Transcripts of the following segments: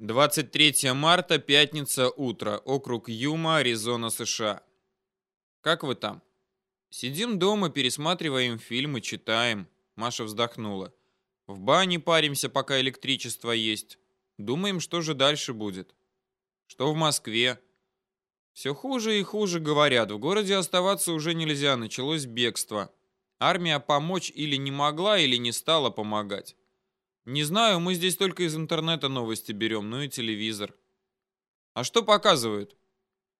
23 марта, пятница, утро. Округ Юма, Аризона, США. Как вы там? Сидим дома, пересматриваем фильмы, читаем. Маша вздохнула. В бане паримся, пока электричество есть. Думаем, что же дальше будет. Что в Москве? Все хуже и хуже говорят. В городе оставаться уже нельзя, началось бегство. Армия помочь или не могла, или не стала помогать. Не знаю, мы здесь только из интернета новости берем, ну и телевизор. А что показывают?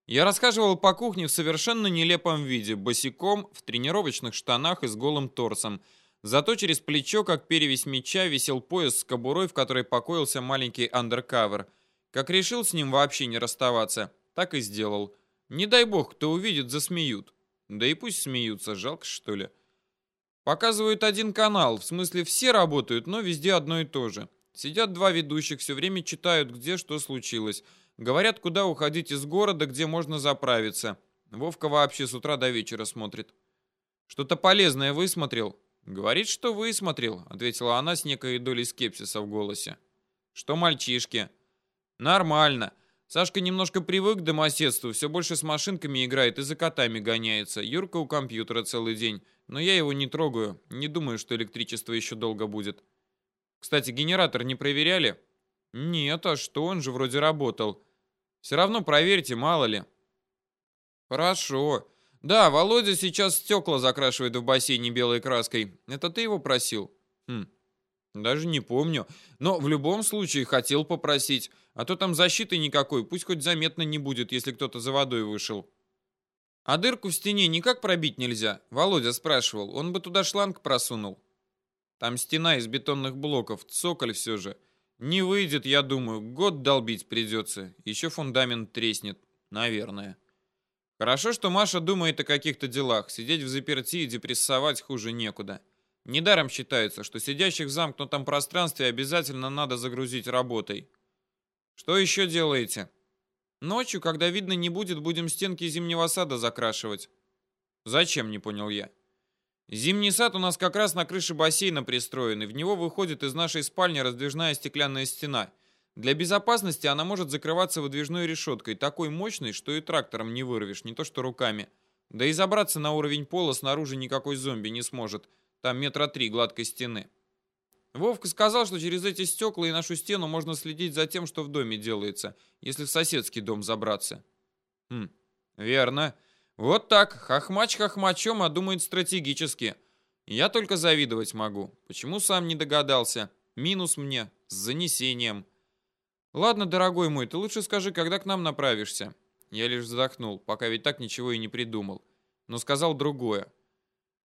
Я рассказывал по кухне в совершенно нелепом виде, босиком, в тренировочных штанах и с голым торсом. Зато через плечо, как перевесь меча, висел пояс с кобурой, в которой покоился маленький андеркавер. Как решил с ним вообще не расставаться, так и сделал. Не дай бог, кто увидит, засмеют. Да и пусть смеются, жалко что ли. Показывают один канал, в смысле все работают, но везде одно и то же. Сидят два ведущих, все время читают, где что случилось. Говорят, куда уходить из города, где можно заправиться. Вовка вообще с утра до вечера смотрит. Что-то полезное высмотрел? Говорит, что высмотрел, ответила она с некой долей скепсиса в голосе. Что мальчишки? Нормально. Сашка немножко привык к домоседству, все больше с машинками играет и за котами гоняется. Юрка у компьютера целый день. Но я его не трогаю. Не думаю, что электричество еще долго будет. Кстати, генератор не проверяли? Нет, а что, он же вроде работал. Все равно проверьте, мало ли. Хорошо. Да, Володя сейчас стекла закрашивает в бассейне белой краской. Это ты его просил? Хм, даже не помню. Но в любом случае хотел попросить. А то там защиты никакой, пусть хоть заметно не будет, если кто-то за водой вышел. А дырку в стене никак пробить нельзя? Володя спрашивал. Он бы туда шланг просунул. Там стена из бетонных блоков, цоколь все же. Не выйдет, я думаю. Год долбить придется. Еще фундамент треснет. Наверное. Хорошо, что Маша думает о каких-то делах. Сидеть в заперти и депрессовать хуже некуда. Недаром считается, что сидящих в замкнутом пространстве обязательно надо загрузить работой. Что еще делаете? Ночью, когда видно не будет, будем стенки зимнего сада закрашивать. Зачем, не понял я. Зимний сад у нас как раз на крыше бассейна пристроен, и в него выходит из нашей спальни раздвижная стеклянная стена. Для безопасности она может закрываться выдвижной решеткой, такой мощной, что и трактором не вырвешь, не то что руками. Да и забраться на уровень пола снаружи никакой зомби не сможет. Там метра три гладкой стены. Вовка сказал, что через эти стекла и нашу стену можно следить за тем, что в доме делается, если в соседский дом забраться. Хм, верно. Вот так, хохмач хохмачом, а думает стратегически. Я только завидовать могу. Почему сам не догадался? Минус мне, с занесением. Ладно, дорогой мой, ты лучше скажи, когда к нам направишься. Я лишь вздохнул, пока ведь так ничего и не придумал. Но сказал другое.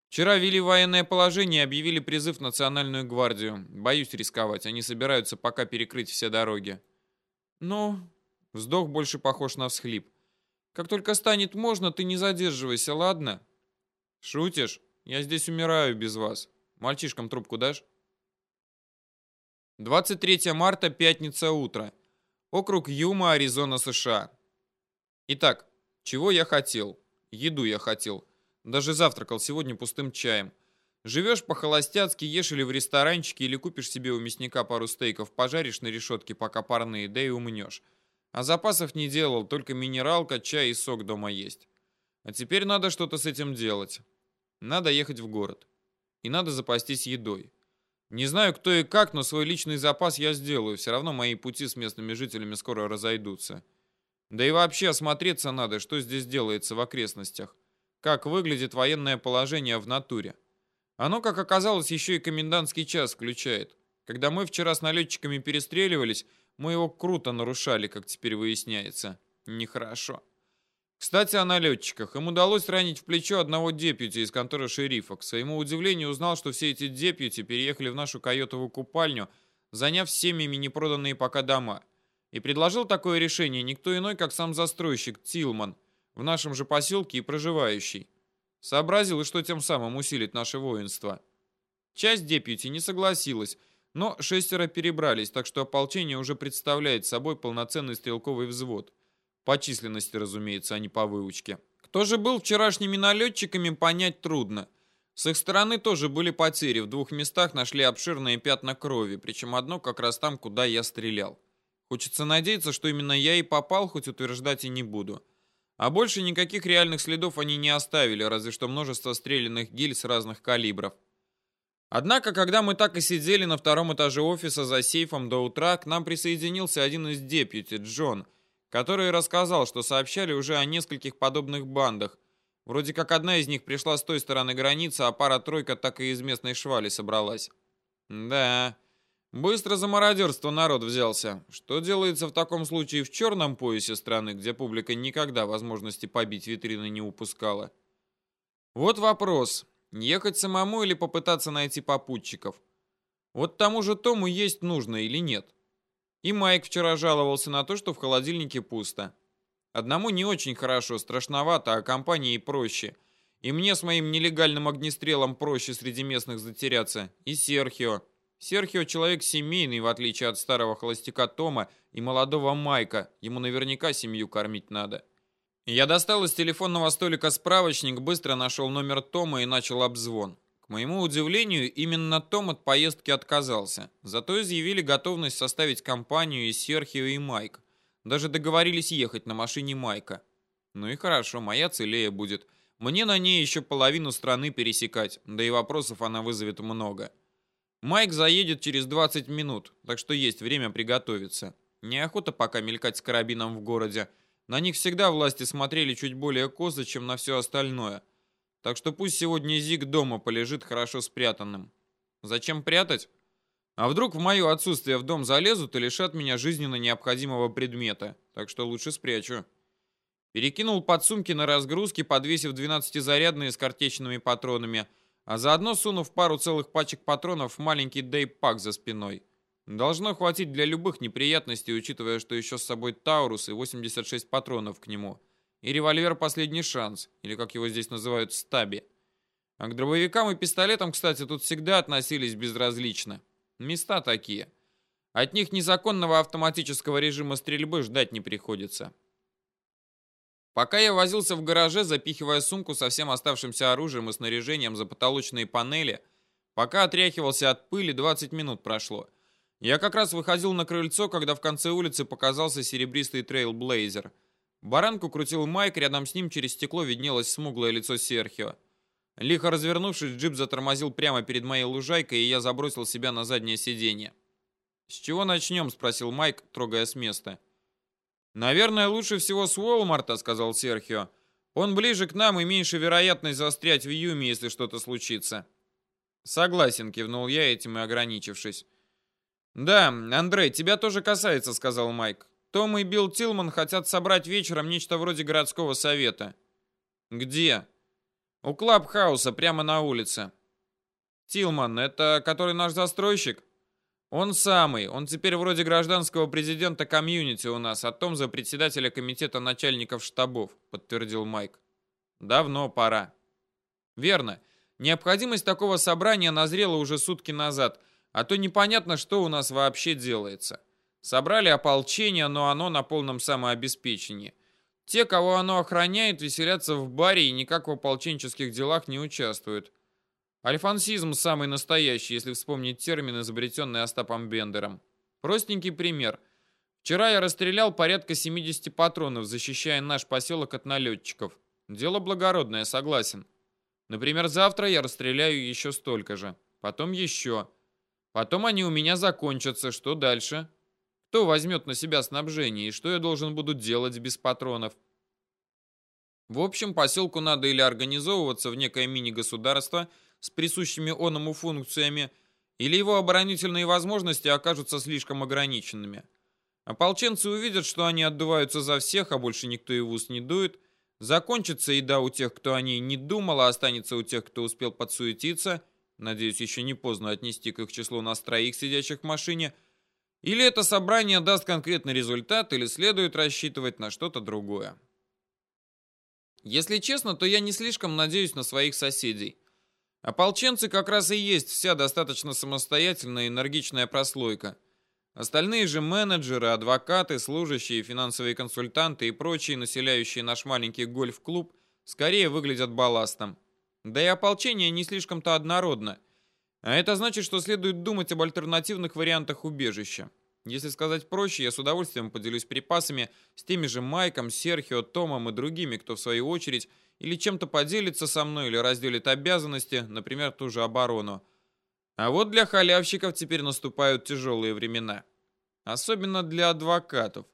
Вчера ввели военное положение и объявили призыв в Национальную гвардию. Боюсь рисковать, они собираются пока перекрыть все дороги. Ну, вздох больше похож на всхлип. Как только станет можно, ты не задерживайся, ладно? Шутишь? Я здесь умираю без вас. Мальчишкам трубку дашь? 23 марта, пятница, утро. Округ Юма, Аризона, США. Итак, чего я хотел? Еду я хотел. Даже завтракал сегодня пустым чаем. Живешь по-холостяцки, ешь или в ресторанчике, или купишь себе у мясника пару стейков, пожаришь на решетке, пока парные, да и умнешь. А запасов не делал, только минералка, чай и сок дома есть. А теперь надо что-то с этим делать. Надо ехать в город. И надо запастись едой. Не знаю, кто и как, но свой личный запас я сделаю. Все равно мои пути с местными жителями скоро разойдутся. Да и вообще осмотреться надо, что здесь делается в окрестностях как выглядит военное положение в натуре. Оно, как оказалось, еще и комендантский час включает. Когда мы вчера с налетчиками перестреливались, мы его круто нарушали, как теперь выясняется. Нехорошо. Кстати, о налетчиках. Им удалось ранить в плечо одного депьюти из конторы шерифа. К своему удивлению узнал, что все эти депьюти переехали в нашу койотовую купальню, заняв семьями непроданные пока дома. И предложил такое решение никто иной, как сам застройщик Тилман – в нашем же поселке и проживающий. Сообразил, и что тем самым усилит наше воинство. Часть депьюти не согласилась, но шестеро перебрались, так что ополчение уже представляет собой полноценный стрелковый взвод. По численности, разумеется, а не по выучке. Кто же был вчерашними налетчиками, понять трудно. С их стороны тоже были потери. В двух местах нашли обширные пятна крови, причем одно как раз там, куда я стрелял. Хочется надеяться, что именно я и попал, хоть утверждать и не буду. А больше никаких реальных следов они не оставили, разве что множество стрелянных гильз разных калибров. Однако, когда мы так и сидели на втором этаже офиса за сейфом до утра, к нам присоединился один из депьюти, Джон, который рассказал, что сообщали уже о нескольких подобных бандах. Вроде как одна из них пришла с той стороны границы, а пара-тройка так и из местной швали собралась. Да, быстро за мародерство народ взялся. Что делается в таком случае в черном поясе страны, где публика никогда возможности побить витрины не упускала? Вот вопрос. Ехать самому или попытаться найти попутчиков? Вот тому же Тому есть нужно или нет? И Майк вчера жаловался на то, что в холодильнике пусто. Одному не очень хорошо, страшновато, а компании проще. И мне с моим нелегальным огнестрелом проще среди местных затеряться. И Серхио. Серхио человек семейный, в отличие от старого холостяка Тома и молодого Майка. Ему наверняка семью кормить надо. Я достал из телефонного столика справочник, быстро нашел номер Тома и начал обзвон. К моему удивлению, именно Том от поездки отказался. Зато изъявили готовность составить компанию из Серхио и Майк. Даже договорились ехать на машине Майка. Ну и хорошо, моя целее будет. Мне на ней еще половину страны пересекать, да и вопросов она вызовет много. Майк заедет через 20 минут, так что есть время приготовиться. Неохота пока мелькать с карабином в городе, на них всегда власти смотрели чуть более косо, чем на все остальное. Так что пусть сегодня Зиг дома полежит хорошо спрятанным. Зачем прятать? А вдруг в мое отсутствие в дом залезут и лишат меня жизненно необходимого предмета? Так что лучше спрячу. Перекинул подсумки на разгрузки, подвесив 12-зарядные с картечными патронами, а заодно сунув пару целых пачек патронов в маленький дейп-пак за спиной. Должно хватить для любых неприятностей, учитывая, что еще с собой Таурус и 86 патронов к нему. И револьвер «Последний шанс», или как его здесь называют, «Стаби». А к дробовикам и пистолетам, кстати, тут всегда относились безразлично. Места такие. От них незаконного автоматического режима стрельбы ждать не приходится. Пока я возился в гараже, запихивая сумку со всем оставшимся оружием и снаряжением за потолочные панели, пока отряхивался от пыли, 20 минут прошло – я как раз выходил на крыльцо, когда в конце улицы показался серебристый TrailBlazer. Баранку крутил Майк, рядом с ним через стекло виднелось смуглое лицо Серхио. Лихо развернувшись, джип затормозил прямо перед моей лужайкой, и я забросил себя на заднее сиденье. «С чего начнем?» — спросил Майк, трогая с места. «Наверное, лучше всего с Уолмарта», — сказал Серхио. «Он ближе к нам и меньше вероятность застрять в Юме, если что-то случится». «Согласен», — кивнул я, этим и ограничившись. «Да, Андрей, тебя тоже касается», — сказал Майк. «Том и Билл Тилман хотят собрать вечером нечто вроде городского совета». «Где?» «У Клабхауса, прямо на улице». «Тилман, это который наш застройщик?» «Он самый. Он теперь вроде гражданского президента комьюнити у нас, а Том за председателя комитета начальников штабов», — подтвердил Майк. «Давно пора». «Верно. Необходимость такого собрания назрела уже сутки назад, а то непонятно, что у нас вообще делается. Собрали ополчение, но оно на полном самообеспечении. Те, кого оно охраняет, веселятся в баре и никак в ополченческих делах не участвуют. Альфансизм самый настоящий, если вспомнить термин, изобретенный Остапом Бендером. Простенький пример. Вчера я расстрелял порядка 70 патронов, защищая наш поселок от налетчиков. Дело благородное, согласен. Например, завтра я расстреляю еще столько же. Потом еще. Потом они у меня закончатся. Что дальше? Кто возьмет на себя снабжение? И что я должен буду делать без патронов? В общем, поселку надо или организовываться в некое мини-государство с присущими оному функциями, или его оборонительные возможности окажутся слишком ограниченными. Ополченцы увидят, что они отдуваются за всех, а больше никто и в ус не дует. Закончится еда у тех, кто о ней не думал, а останется у тех, кто успел подсуетиться – Надеюсь, еще не поздно отнести к их числу нас троих, сидящих в машине. Или это собрание даст конкретный результат, или следует рассчитывать на что-то другое. Если честно, то я не слишком надеюсь на своих соседей. Ополченцы как раз и есть вся достаточно самостоятельная и энергичная прослойка. Остальные же менеджеры, адвокаты, служащие, финансовые консультанты и прочие, населяющие наш маленький гольф-клуб, скорее выглядят балластом. Да и ополчение не слишком-то однородно. А это значит, что следует думать об альтернативных вариантах убежища. Если сказать проще, я с удовольствием поделюсь припасами с теми же Майком, Серхио, Томом и другими, кто в свою очередь или чем-то поделится со мной, или разделит обязанности, например, ту же оборону. А вот для халявщиков теперь наступают тяжелые времена. Особенно для адвокатов.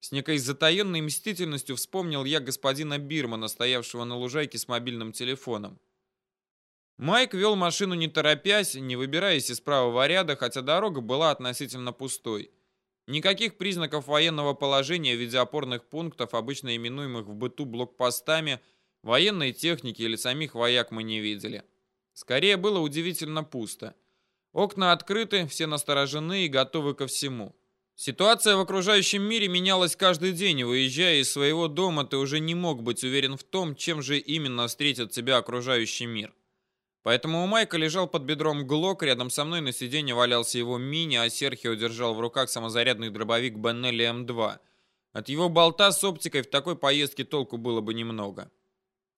С некой затаенной мстительностью вспомнил я господина Бирмана, стоявшего на лужайке с мобильным телефоном. Майк вел машину не торопясь, не выбираясь из правого ряда, хотя дорога была относительно пустой. Никаких признаков военного положения в виде опорных пунктов, обычно именуемых в быту блокпостами, военной техники или самих вояк мы не видели. Скорее было удивительно пусто. Окна открыты, все насторожены и готовы ко всему. Ситуация в окружающем мире менялась каждый день, и выезжая из своего дома, ты уже не мог быть уверен в том, чем же именно встретит тебя окружающий мир. Поэтому у Майка лежал под бедром глок, рядом со мной на сиденье валялся его мини, а Серхио держал в руках самозарядный дробовик Беннелли М2. От его болта с оптикой в такой поездке толку было бы немного.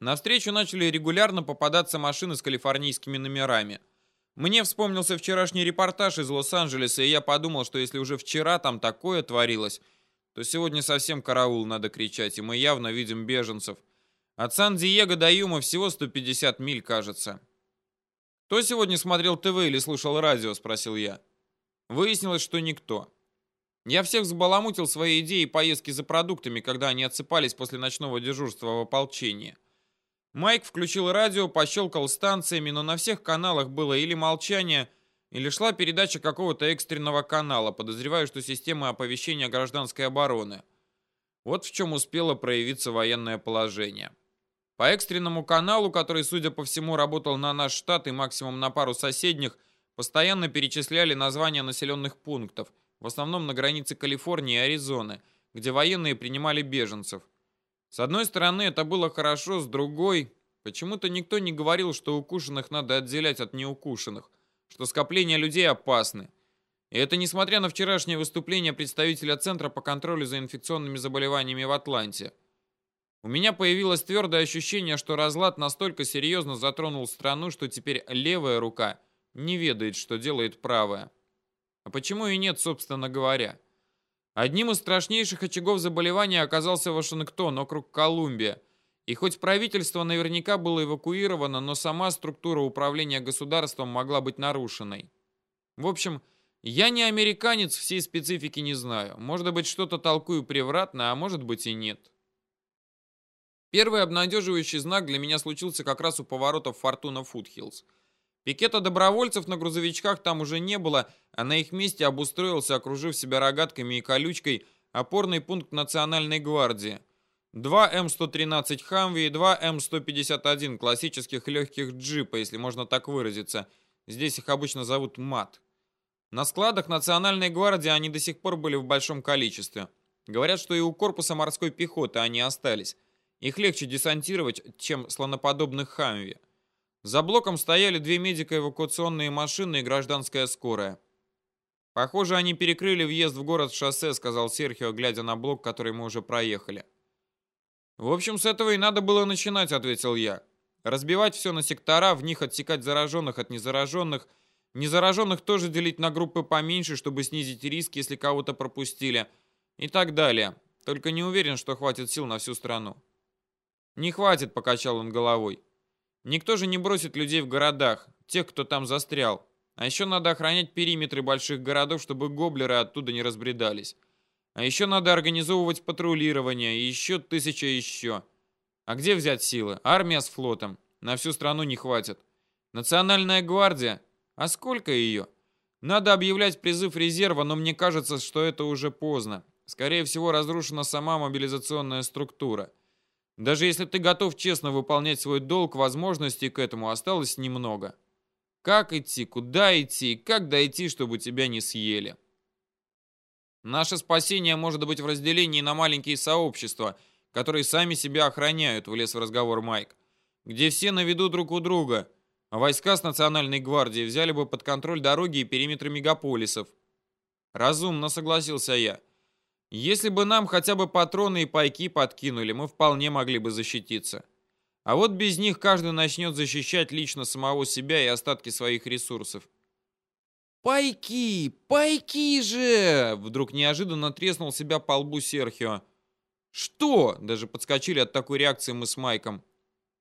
Навстречу начали регулярно попадаться машины с калифорнийскими номерами. Мне вспомнился вчерашний репортаж из Лос-Анджелеса, и я подумал, что если уже вчера там такое творилось, то сегодня совсем караул надо кричать, и мы явно видим беженцев. От Сан-Диего до Юма всего 150 миль, кажется. «Кто сегодня смотрел ТВ или слушал радио?» – спросил я. Выяснилось, что никто. Я всех взбаламутил своей идеей поездки за продуктами, когда они отсыпались после ночного дежурства в ополчении. Майк включил радио, пощелкал станциями, но на всех каналах было или молчание, или шла передача какого-то экстренного канала, подозреваю, что система оповещения гражданской обороны. Вот в чем успело проявиться военное положение. По экстренному каналу, который, судя по всему, работал на наш штат и максимум на пару соседних, постоянно перечисляли названия населенных пунктов, в основном на границе Калифорнии и Аризоны, где военные принимали беженцев. С одной стороны, это было хорошо, с другой, почему-то никто не говорил, что укушенных надо отделять от неукушенных, что скопления людей опасны. И это несмотря на вчерашнее выступление представителя Центра по контролю за инфекционными заболеваниями в Атланте – у меня появилось твердое ощущение, что разлад настолько серьезно затронул страну, что теперь левая рука не ведает, что делает правая. А почему и нет, собственно говоря? Одним из страшнейших очагов заболевания оказался Вашингтон, округ Колумбия. И хоть правительство наверняка было эвакуировано, но сама структура управления государством могла быть нарушенной. В общем, я не американец, всей специфики не знаю. Может быть, что-то толкую превратно, а может быть и нет. Первый обнадеживающий знак для меня случился как раз у поворотов Фортуна Фудхиллз. Пикета добровольцев на грузовичках там уже не было, а на их месте обустроился, окружив себя рогатками и колючкой, опорный пункт Национальной гвардии. Два М113 Хамви и два М151 классических легких джипа, если можно так выразиться. Здесь их обычно зовут МАТ. На складах Национальной гвардии они до сих пор были в большом количестве. Говорят, что и у корпуса морской пехоты они остались. Их легче десантировать, чем слоноподобных хамви. За блоком стояли две медико-эвакуационные машины и гражданская скорая. «Похоже, они перекрыли въезд в город шоссе», — сказал Серхио, глядя на блок, который мы уже проехали. «В общем, с этого и надо было начинать», — ответил я. «Разбивать все на сектора, в них отсекать зараженных от незараженных, незараженных тоже делить на группы поменьше, чтобы снизить риск, если кого-то пропустили, и так далее. Только не уверен, что хватит сил на всю страну». «Не хватит», — покачал он головой. «Никто же не бросит людей в городах, тех, кто там застрял. А еще надо охранять периметры больших городов, чтобы гоблеры оттуда не разбредались. А еще надо организовывать патрулирование, и еще тысяча еще. А где взять силы? Армия с флотом. На всю страну не хватит. Национальная гвардия? А сколько ее? Надо объявлять призыв резерва, но мне кажется, что это уже поздно. Скорее всего, разрушена сама мобилизационная структура. Даже если ты готов честно выполнять свой долг, возможностей к этому осталось немного. Как идти, куда идти, как дойти, чтобы тебя не съели? Наше спасение может быть в разделении на маленькие сообщества, которые сами себя охраняют, влез в разговор Майк, где все на виду друг у друга, а войска с Национальной гвардии взяли бы под контроль дороги и периметры мегаполисов. Разумно, согласился я. Если бы нам хотя бы патроны и пайки подкинули, мы вполне могли бы защититься. А вот без них каждый начнет защищать лично самого себя и остатки своих ресурсов. «Пайки! Пайки же!» Вдруг неожиданно треснул себя по лбу Серхио. «Что?» Даже подскочили от такой реакции мы с Майком.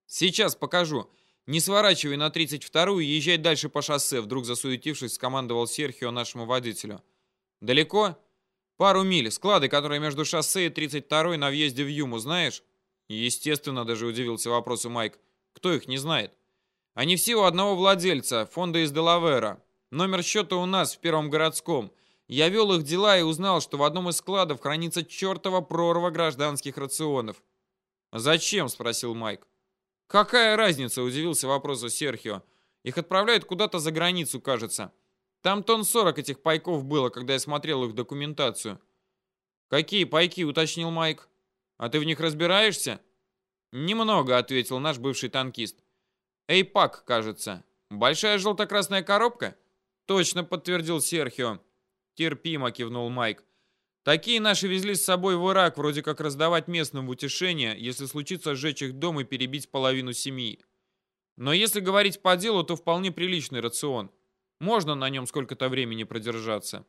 «Сейчас покажу. Не сворачивай на 32-ю и езжай дальше по шоссе», вдруг засуетившись, скомандовал Серхио нашему водителю. «Далеко?» «Пару миль. Склады, которые между шоссе и 32-й на въезде в Юму, знаешь?» Естественно, даже удивился вопросу Майк. «Кто их не знает?» «Они все у одного владельца, фонда из Делавера. Номер счета у нас в Первом городском. Я вел их дела и узнал, что в одном из складов хранится чертова прорва гражданских рационов». «Зачем?» — спросил Майк. «Какая разница?» — удивился вопросу Серхио. «Их отправляют куда-то за границу, кажется. Там тонн 40 этих пайков было, когда я смотрел их документацию». «Какие пайки?» — уточнил Майк. «А ты в них разбираешься?» «Немного», — ответил наш бывший танкист. «Эйпак, кажется. Большая желто-красная коробка?» «Точно», — подтвердил Серхио. «Терпимо», — кивнул Майк. Такие наши везли с собой в Ирак, вроде как раздавать местным в утешение, если случится сжечь их дом и перебить половину семьи. Но если говорить по делу, то вполне приличный рацион. Можно на нем сколько-то времени продержаться.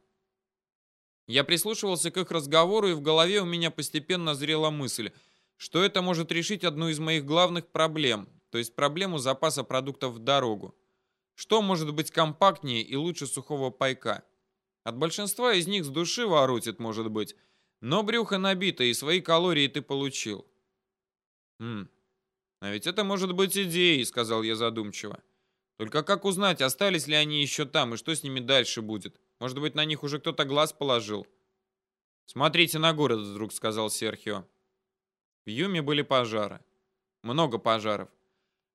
Я прислушивался к их разговору, и в голове у меня постепенно зрела мысль, что это может решить одну из моих главных проблем, то есть проблему запаса продуктов в дорогу. Что может быть компактнее и лучше сухого пайка? От большинства из них с души воротит, может быть. Но брюхо набито, и свои калории ты получил. Хм, а ведь это может быть идеей, сказал я задумчиво. Только как узнать, остались ли они еще там, и что с ними дальше будет? Может быть, на них уже кто-то глаз положил? Смотрите на город, вдруг сказал Серхио. В Юме были пожары. Много пожаров.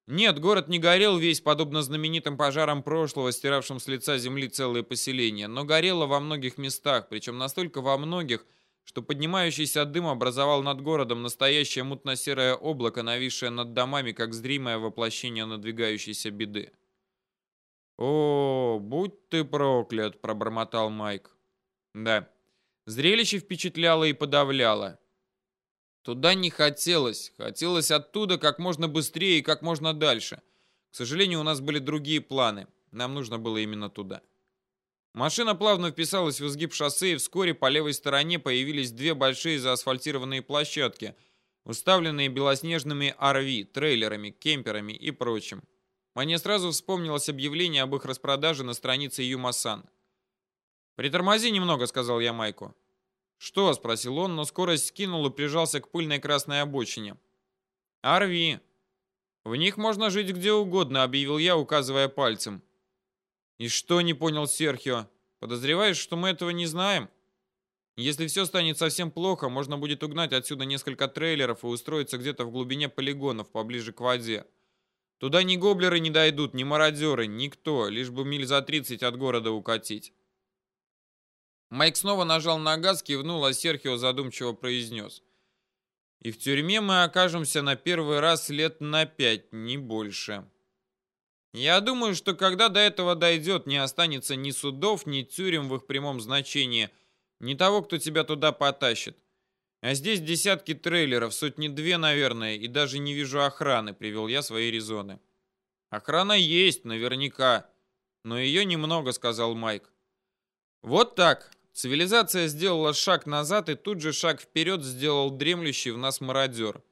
Нет, город не горел весь, подобно знаменитым пожарам прошлого, стиравшим с лица земли целые поселения, но горело во многих местах, причем настолько во многих, что поднимающийся дым образовал над городом настоящее мутно-серое облако, нависшее над домами, как зримое воплощение надвигающейся беды. «О, будь ты проклят!» — пробормотал Майк. «Да, зрелище впечатляло и подавляло. Туда не хотелось. Хотелось оттуда как можно быстрее и как можно дальше. К сожалению, у нас были другие планы. Нам нужно было именно туда. Машина плавно вписалась в изгиб шоссе, и вскоре по левой стороне появились две большие заасфальтированные площадки, уставленные белоснежными RV, трейлерами, кемперами и прочим. Мне сразу вспомнилось объявление об их распродаже на странице Юмасан. «Притормози немного», — сказал я Майку. «Что?» — спросил он, но скорость скинул и прижался к пыльной красной обочине. «Арви. В них можно жить где угодно», — объявил я, указывая пальцем. «И что?» — не понял Серхио. «Подозреваешь, что мы этого не знаем?» «Если все станет совсем плохо, можно будет угнать отсюда несколько трейлеров и устроиться где-то в глубине полигонов, поближе к воде. Туда ни гоблеры не дойдут, ни мародеры, никто, лишь бы миль за 30 от города укатить». Майк снова нажал на газ, кивнул, а Серхио задумчиво произнес. «И в тюрьме мы окажемся на первый раз лет на пять, не больше. Я думаю, что когда до этого дойдет, не останется ни судов, ни тюрем в их прямом значении, ни того, кто тебя туда потащит. А здесь десятки трейлеров, сотни-две, наверное, и даже не вижу охраны», — привел я свои резоны. «Охрана есть, наверняка, но ее немного», — сказал Майк. «Вот так. Цивилизация сделала шаг назад, и тут же шаг вперед сделал дремлющий в нас мародер.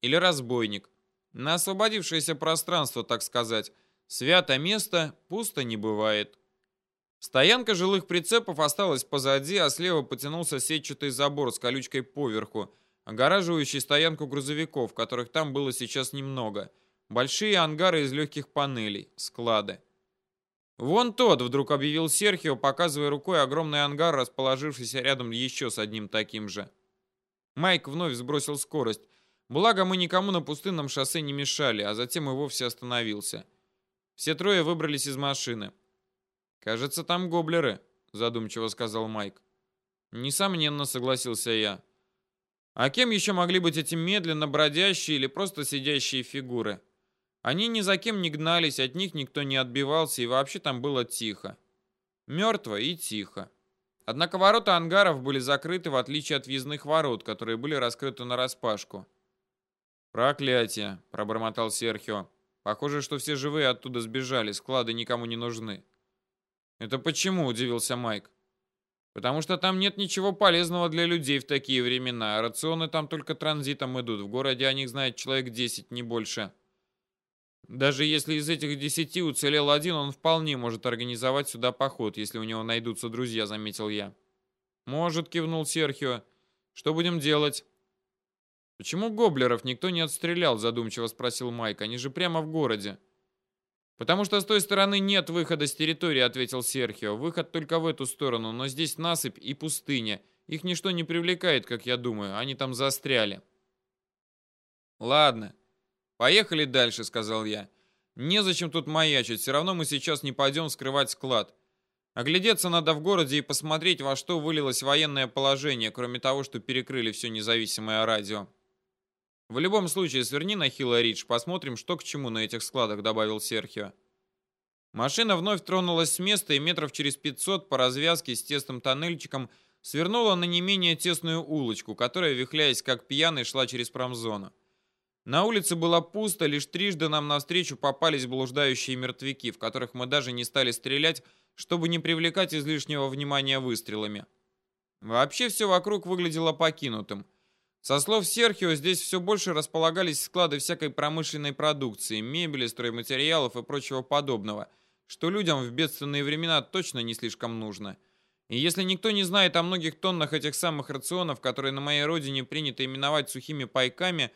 Или разбойник. На освободившееся пространство, так сказать. Свято место пусто не бывает. Стоянка жилых прицепов осталась позади, а слева потянулся сетчатый забор с колючкой поверху, огораживающий стоянку грузовиков, которых там было сейчас немного. Большие ангары из легких панелей, склады. «Вон тот!» — вдруг объявил Серхио, показывая рукой огромный ангар, расположившийся рядом еще с одним таким же. Майк вновь сбросил скорость. Благо, мы никому на пустынном шоссе не мешали, а затем и вовсе остановился. Все трое выбрались из машины. «Кажется, там гоблеры», — задумчиво сказал Майк. «Несомненно», — согласился я. «А кем еще могли быть эти медленно бродящие или просто сидящие фигуры?» Они ни за кем не гнались, от них никто не отбивался, и вообще там было тихо. Мертво и тихо. Однако ворота ангаров были закрыты, в отличие от въездных ворот, которые были раскрыты нараспашку. «Проклятие!» — пробормотал Серхио. «Похоже, что все живые оттуда сбежали, склады никому не нужны». «Это почему?» – удивился Майк. «Потому что там нет ничего полезного для людей в такие времена, рационы там только транзитом идут. В городе о них знает человек 10, не больше. Даже если из этих десяти уцелел один, он вполне может организовать сюда поход, если у него найдутся друзья», – заметил я. «Может», – кивнул Серхио. «Что будем делать?» «Почему гоблеров никто не отстрелял?» – задумчиво спросил Майк. «Они же прямо в городе». «Потому что с той стороны нет выхода с территории», — ответил Серхио. «Выход только в эту сторону, но здесь насыпь и пустыня. Их ничто не привлекает, как я думаю. Они там застряли». «Ладно, поехали дальше», — сказал я. «Незачем тут маячить, все равно мы сейчас не пойдем скрывать склад. Оглядеться надо в городе и посмотреть, во что вылилось военное положение, кроме того, что перекрыли все независимое радио». В любом случае, сверни на Хилла Ридж, посмотрим, что к чему на этих складах», — добавил Серхио. Машина вновь тронулась с места и метров через 500 по развязке с тесным тоннельчиком свернула на не менее тесную улочку, которая, вихляясь как пьяный, шла через промзону. На улице было пусто, лишь трижды нам навстречу попались блуждающие мертвяки, в которых мы даже не стали стрелять, чтобы не привлекать излишнего внимания выстрелами. Вообще все вокруг выглядело покинутым. Со слов Серхио, здесь все больше располагались склады всякой промышленной продукции, мебели, стройматериалов и прочего подобного, что людям в бедственные времена точно не слишком нужно. И если никто не знает о многих тоннах этих самых рационов, которые на моей родине принято именовать сухими пайками,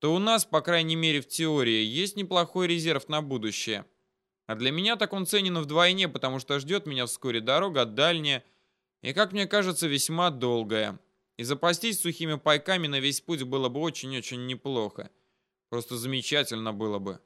то у нас, по крайней мере в теории, есть неплохой резерв на будущее. А для меня так он ценен вдвойне, потому что ждет меня вскоре дорога дальняя и, как мне кажется, весьма долгая. И запастись сухими пайками на весь путь было бы очень-очень неплохо. Просто замечательно было бы.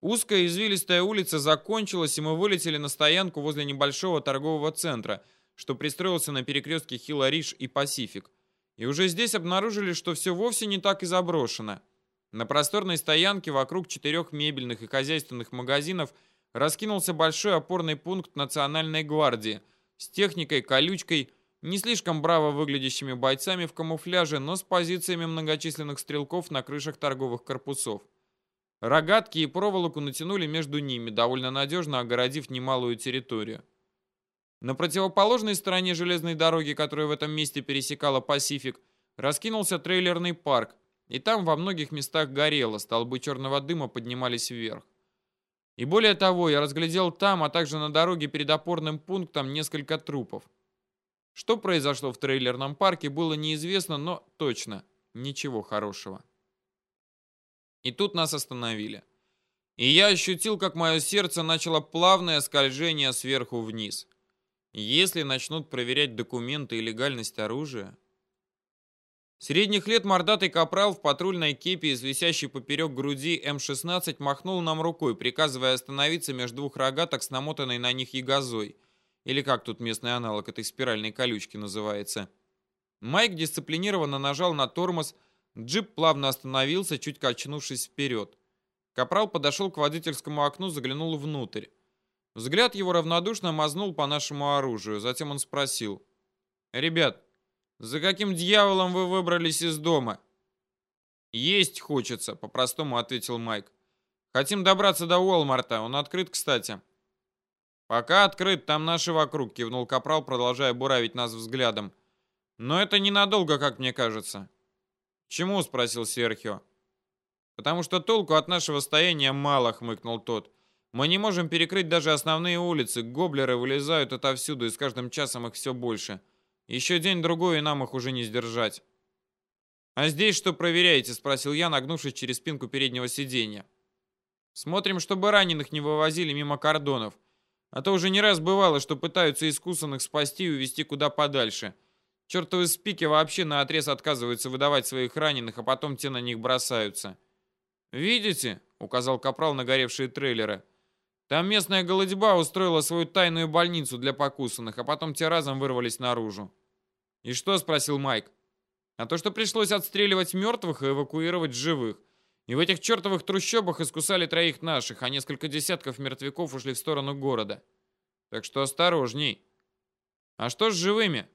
Узкая извилистая улица закончилась, и мы вылетели на стоянку возле небольшого торгового центра, что пристроился на перекрестке Хилла-Риш и Пасифик. И уже здесь обнаружили, что все вовсе не так и заброшено. На просторной стоянке вокруг четырех мебельных и хозяйственных магазинов раскинулся большой опорный пункт Национальной гвардии с техникой, колючкой не слишком браво выглядящими бойцами в камуфляже, но с позициями многочисленных стрелков на крышах торговых корпусов. Рогатки и проволоку натянули между ними, довольно надежно огородив немалую территорию. На противоположной стороне железной дороги, которая в этом месте пересекала Пасифик, раскинулся трейлерный парк, и там во многих местах горело, столбы черного дыма поднимались вверх. И более того, я разглядел там, а также на дороге перед опорным пунктом несколько трупов. Что произошло в трейлерном парке, было неизвестно, но точно ничего хорошего. И тут нас остановили. И я ощутил, как мое сердце начало плавное скольжение сверху вниз. Если начнут проверять документы и легальность оружия... Средних лет мордатый капрал в патрульной кепи из висящей поперек груди М-16 махнул нам рукой, приказывая остановиться между двух рогаток с намотанной на них ягозой – или как тут местный аналог этой спиральной колючки называется. Майк дисциплинированно нажал на тормоз, джип плавно остановился, чуть качнувшись вперед. Капрал подошел к водительскому окну, заглянул внутрь. Взгляд его равнодушно мазнул по нашему оружию. Затем он спросил. «Ребят, за каким дьяволом вы выбрались из дома?» «Есть хочется», — по-простому ответил Майк. «Хотим добраться до Уолмарта. Он открыт, кстати». «Пока открыт, там наши вокруг», — кивнул Капрал, продолжая буравить нас взглядом. «Но это ненадолго, как мне кажется». «Чему?» — спросил Серхио. «Потому что толку от нашего стояния мало», — хмыкнул тот. «Мы не можем перекрыть даже основные улицы. Гоблеры вылезают отовсюду, и с каждым часом их все больше. Еще день-другой, и нам их уже не сдержать». «А здесь что проверяете?» — спросил я, нагнувшись через спинку переднего сиденья. «Смотрим, чтобы раненых не вывозили мимо кордонов». А то уже не раз бывало, что пытаются искусанных спасти и увезти куда подальше. Чертовы спики вообще на отрез отказываются выдавать своих раненых, а потом те на них бросаются. «Видите?» — указал Капрал на горевшие трейлеры. «Там местная голодьба устроила свою тайную больницу для покусанных, а потом те разом вырвались наружу». «И что?» — спросил Майк. «А то, что пришлось отстреливать мертвых и эвакуировать живых. И в этих чертовых трущобах искусали троих наших, а несколько десятков мертвяков ушли в сторону города. Так что осторожней. А что с живыми?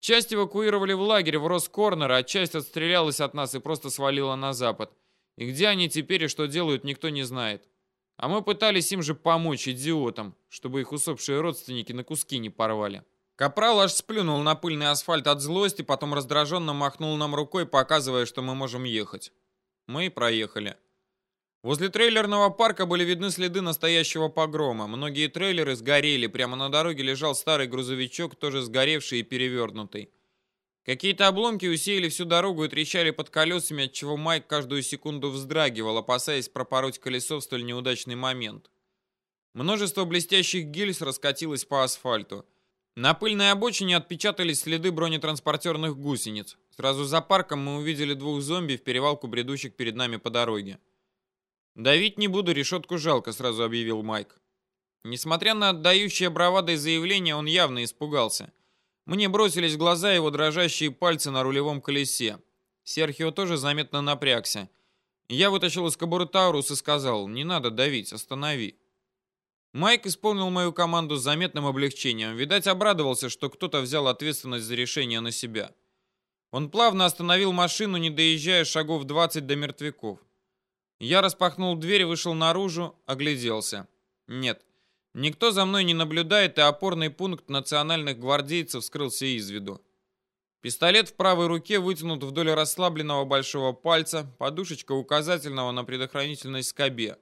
Часть эвакуировали в лагерь в Роскорнер, а часть отстрелялась от нас и просто свалила на запад. И где они теперь и что делают, никто не знает. А мы пытались им же помочь идиотам, чтобы их усопшие родственники на куски не порвали. Капрал аж сплюнул на пыльный асфальт от злости, потом раздраженно махнул нам рукой, показывая, что мы можем ехать. Мы и проехали. Возле трейлерного парка были видны следы настоящего погрома. Многие трейлеры сгорели, прямо на дороге лежал старый грузовичок, тоже сгоревший и перевернутый. Какие-то обломки усеяли всю дорогу и трещали под колесами, отчего Майк каждую секунду вздрагивал, опасаясь пропороть колесо в столь неудачный момент. Множество блестящих гильз раскатилось по асфальту. На пыльной обочине отпечатались следы бронетранспортерных гусениц. Сразу за парком мы увидели двух зомби в перевалку, бредущих перед нами по дороге. «Давить не буду, решетку жалко», — сразу объявил Майк. Несмотря на отдающее бравадой заявление, он явно испугался. Мне бросились в глаза его дрожащие пальцы на рулевом колесе. Серхио тоже заметно напрягся. Я вытащил из кобуры Таурус и сказал, «Не надо давить, останови». Майк исполнил мою команду с заметным облегчением. Видать, обрадовался, что кто-то взял ответственность за решение на себя. Он плавно остановил машину, не доезжая шагов 20 до мертвяков. Я распахнул дверь, вышел наружу, огляделся. Нет, никто за мной не наблюдает, и опорный пункт национальных гвардейцев скрылся из виду. Пистолет в правой руке вытянут вдоль расслабленного большого пальца, подушечка указательного на предохранительной скобе.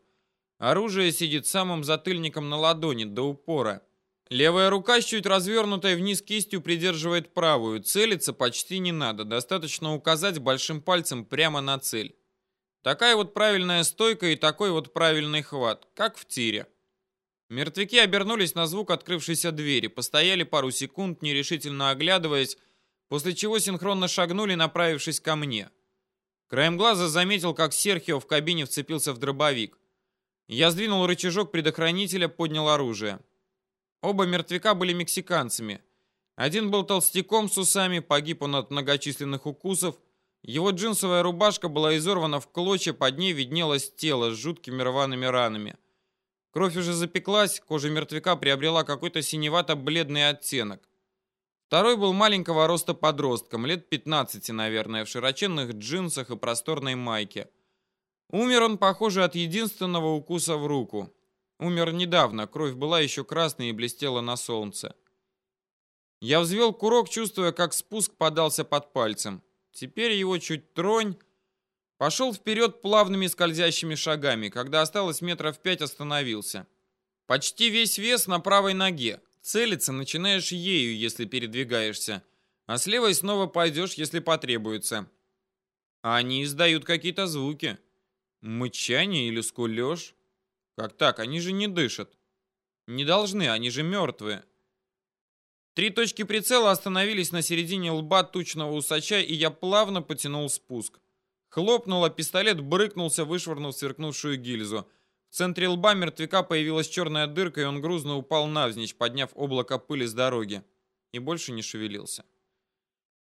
Оружие сидит самым затыльником на ладони, до упора. Левая рука с чуть развернутой вниз кистью придерживает правую. Целиться почти не надо, достаточно указать большим пальцем прямо на цель. Такая вот правильная стойка и такой вот правильный хват, как в тире. Мертвяки обернулись на звук открывшейся двери, постояли пару секунд, нерешительно оглядываясь, после чего синхронно шагнули, направившись ко мне. Краем глаза заметил, как Серхио в кабине вцепился в дробовик. Я сдвинул рычажок предохранителя, поднял оружие. Оба мертвяка были мексиканцами. Один был толстяком с усами, погиб он от многочисленных укусов. Его джинсовая рубашка была изорвана в клочья, под ней виднелось тело с жуткими рваными ранами. Кровь уже запеклась, кожа мертвяка приобрела какой-то синевато-бледный оттенок. Второй был маленького роста подростком, лет 15, наверное, в широченных джинсах и просторной майке. Умер он, похоже, от единственного укуса в руку. Умер недавно, кровь была еще красной и блестела на солнце. Я взвел курок, чувствуя, как спуск подался под пальцем. Теперь его чуть тронь. Пошел вперед плавными скользящими шагами. Когда осталось метров пять, остановился. Почти весь вес на правой ноге. Целиться начинаешь ею, если передвигаешься. А с левой снова пойдешь, если потребуется. А они издают какие-то звуки. Мычание или скулеж? Как так? Они же не дышат. Не должны, они же мертвые. Три точки прицела остановились на середине лба тучного усача, и я плавно потянул спуск. Хлопнуло, пистолет брыкнулся, вышвырнув сверкнувшую гильзу. В центре лба мертвяка появилась черная дырка, и он грузно упал навзничь, подняв облако пыли с дороги. И больше не шевелился.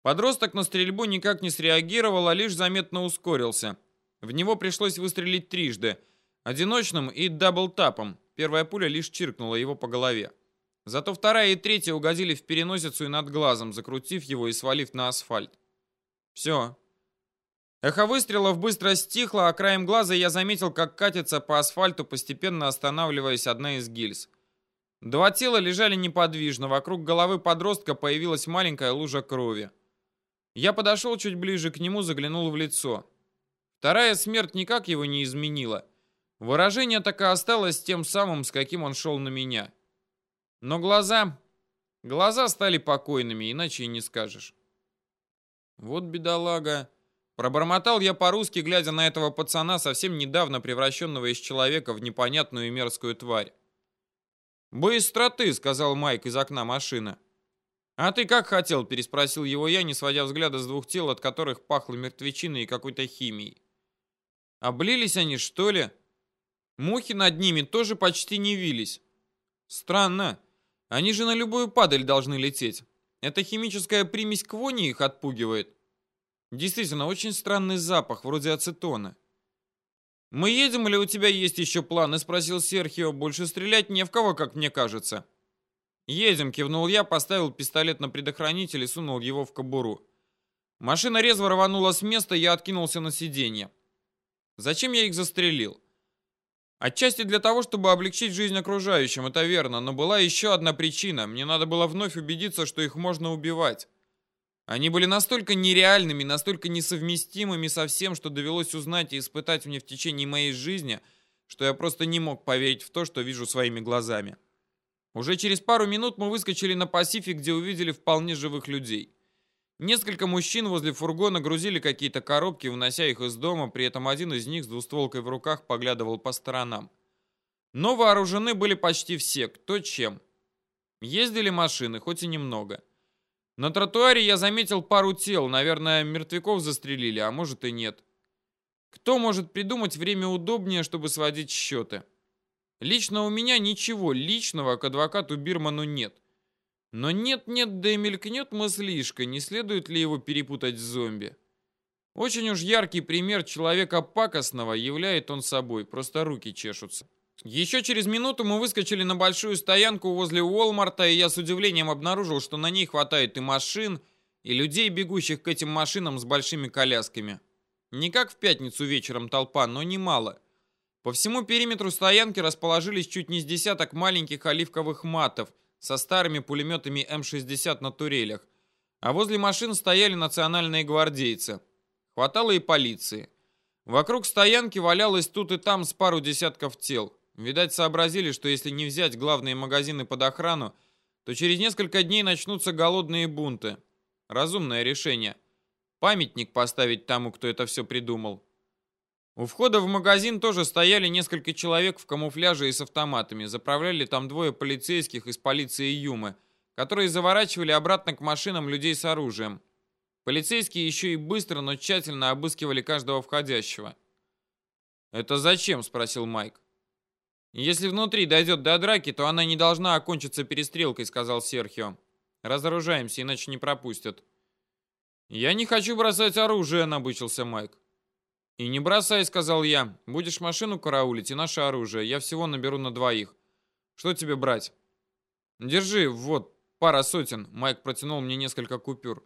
Подросток на стрельбу никак не среагировал, а лишь заметно ускорился. В него пришлось выстрелить трижды. Одиночным и даблтапом. Первая пуля лишь чиркнула его по голове. Зато вторая и третья угодили в переносицу и над глазом, закрутив его и свалив на асфальт. Все. Эхо выстрелов быстро стихло, а краем глаза я заметил, как катится по асфальту, постепенно останавливаясь одна из гильз. Два тела лежали неподвижно, вокруг головы подростка появилась маленькая лужа крови. Я подошел чуть ближе к нему, заглянул в лицо. Вторая смерть никак его не изменила. Выражение так и осталось тем самым, с каким он шел на меня. Но глаза... Глаза стали покойными, иначе и не скажешь. Вот бедолага. Пробормотал я по-русски, глядя на этого пацана, совсем недавно превращенного из человека в непонятную и мерзкую тварь. «Быстроты», — сказал Майк из окна машины. «А ты как хотел?» — переспросил его я, не сводя взгляда с двух тел, от которых пахло мертвечиной и какой-то химией. Облились они, что ли? Мухи над ними тоже почти не вились. Странно. Они же на любую падаль должны лететь. Эта химическая примесь к воне их отпугивает. Действительно, очень странный запах, вроде ацетона. «Мы едем или у тебя есть еще планы?» — спросил Серхио. «Больше стрелять не в кого, как мне кажется». «Едем», — кивнул я, поставил пистолет на предохранитель и сунул его в кобуру. Машина резво рванула с места, я откинулся на сиденье. Зачем я их застрелил? Отчасти для того, чтобы облегчить жизнь окружающим, это верно, но была еще одна причина. Мне надо было вновь убедиться, что их можно убивать. Они были настолько нереальными, настолько несовместимыми со всем, что довелось узнать и испытать мне в течение моей жизни, что я просто не мог поверить в то, что вижу своими глазами. Уже через пару минут мы выскочили на Пасифик, где увидели вполне живых людей. Несколько мужчин возле фургона грузили какие-то коробки, вынося их из дома, при этом один из них с двустволкой в руках поглядывал по сторонам. Но вооружены были почти все, кто чем. Ездили машины, хоть и немного. На тротуаре я заметил пару тел, наверное, мертвяков застрелили, а может и нет. Кто может придумать время удобнее, чтобы сводить счеты? Лично у меня ничего личного к адвокату Бирману нет. Но нет-нет, да и мелькнет мыслишка, не следует ли его перепутать с зомби. Очень уж яркий пример человека пакостного являет он собой, просто руки чешутся. Еще через минуту мы выскочили на большую стоянку возле Уолмарта, и я с удивлением обнаружил, что на ней хватает и машин, и людей, бегущих к этим машинам с большими колясками. Не как в пятницу вечером толпа, но немало. По всему периметру стоянки расположились чуть не с десяток маленьких оливковых матов со старыми пулеметами М-60 на турелях, а возле машин стояли национальные гвардейцы. Хватало и полиции. Вокруг стоянки валялось тут и там с пару десятков тел. Видать, сообразили, что если не взять главные магазины под охрану, то через несколько дней начнутся голодные бунты. Разумное решение. Памятник поставить тому, кто это все придумал. У входа в магазин тоже стояли несколько человек в камуфляже и с автоматами. Заправляли там двое полицейских из полиции Юмы, которые заворачивали обратно к машинам людей с оружием. Полицейские еще и быстро, но тщательно обыскивали каждого входящего. «Это зачем?» – спросил Майк. «Если внутри дойдет до драки, то она не должна окончиться перестрелкой», — сказал Серхио. «Разоружаемся, иначе не пропустят». «Я не хочу бросать оружие», — набычился Майк. «И не бросай», — сказал я. «Будешь машину караулить и наше оружие. Я всего наберу на двоих. Что тебе брать?» «Держи, вот, пара сотен». Майк протянул мне несколько купюр.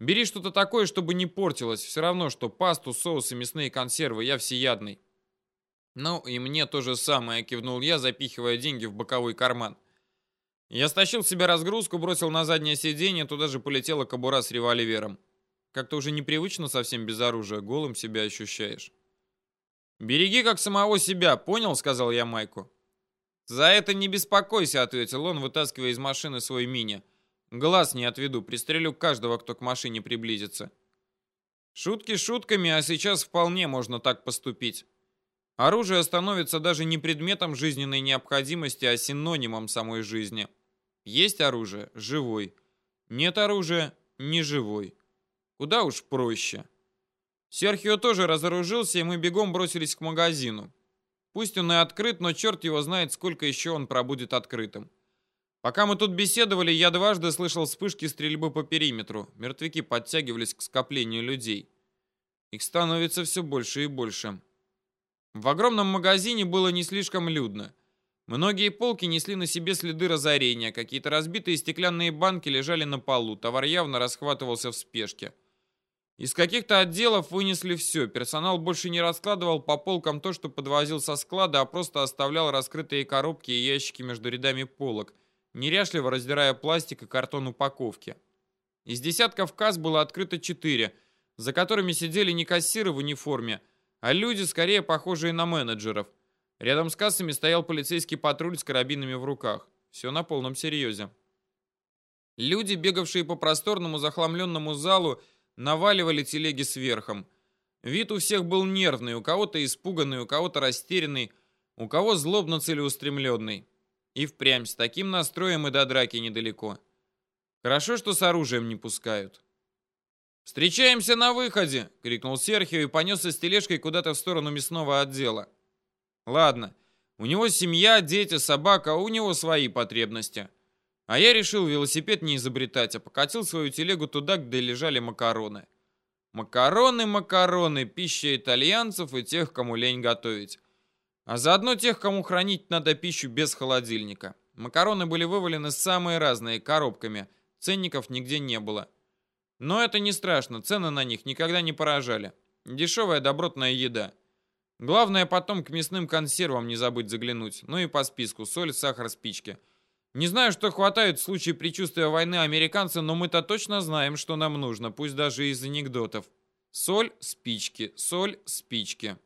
«Бери что-то такое, чтобы не портилось. Все равно, что пасту, соусы, мясные консервы. Я всеядный». «Ну, и мне то же самое», — кивнул я, запихивая деньги в боковой карман. Я стащил себе разгрузку, бросил на заднее сиденье, туда же полетела кобура с револьвером. Как-то уже непривычно совсем без оружия, голым себя ощущаешь. «Береги как самого себя, понял?» — сказал я Майку. «За это не беспокойся», — ответил он, вытаскивая из машины свой мини. «Глаз не отведу, пристрелю каждого, кто к машине приблизится». Шутки шутками, а сейчас вполне можно так поступить. Оружие становится даже не предметом жизненной необходимости, а синонимом самой жизни. Есть оружие – живой. Нет оружия – не живой. Куда уж проще. Серхио тоже разоружился, и мы бегом бросились к магазину. Пусть он и открыт, но черт его знает, сколько еще он пробудет открытым. Пока мы тут беседовали, я дважды слышал вспышки стрельбы по периметру. Мертвяки подтягивались к скоплению людей. Их становится все больше и больше. В огромном магазине было не слишком людно. Многие полки несли на себе следы разорения, какие-то разбитые стеклянные банки лежали на полу, товар явно расхватывался в спешке. Из каких-то отделов вынесли все, персонал больше не раскладывал по полкам то, что подвозил со склада, а просто оставлял раскрытые коробки и ящики между рядами полок, неряшливо раздирая пластик и картон упаковки. Из десятков касс было открыто четыре, за которыми сидели не кассиры в униформе, а люди, скорее похожие на менеджеров. Рядом с кассами стоял полицейский патруль с карабинами в руках. Все на полном серьезе. Люди, бегавшие по просторному захламленному залу, наваливали телеги сверхом. Вид у всех был нервный, у кого-то испуганный, у кого-то растерянный, у кого злобно целеустремленный. И впрямь, с таким настроем и до драки недалеко. Хорошо, что с оружием не пускают. «Встречаемся на выходе!» — крикнул Серхио и понесся с тележкой куда-то в сторону мясного отдела. «Ладно, у него семья, дети, собака, у него свои потребности. А я решил велосипед не изобретать, а покатил свою телегу туда, где лежали макароны. Макароны, макароны, пища итальянцев и тех, кому лень готовить. А заодно тех, кому хранить надо пищу без холодильника. Макароны были вывалены самые разные, коробками. Ценников нигде не было. Но это не страшно, цены на них никогда не поражали. Дешевая добротная еда. Главное потом к мясным консервам не забыть заглянуть. Ну и по списку соль, сахар, спички. Не знаю, что хватает в случае предчувствия войны американцы, но мы-то точно знаем, что нам нужно, пусть даже из анекдотов. Соль, спички, соль, спички.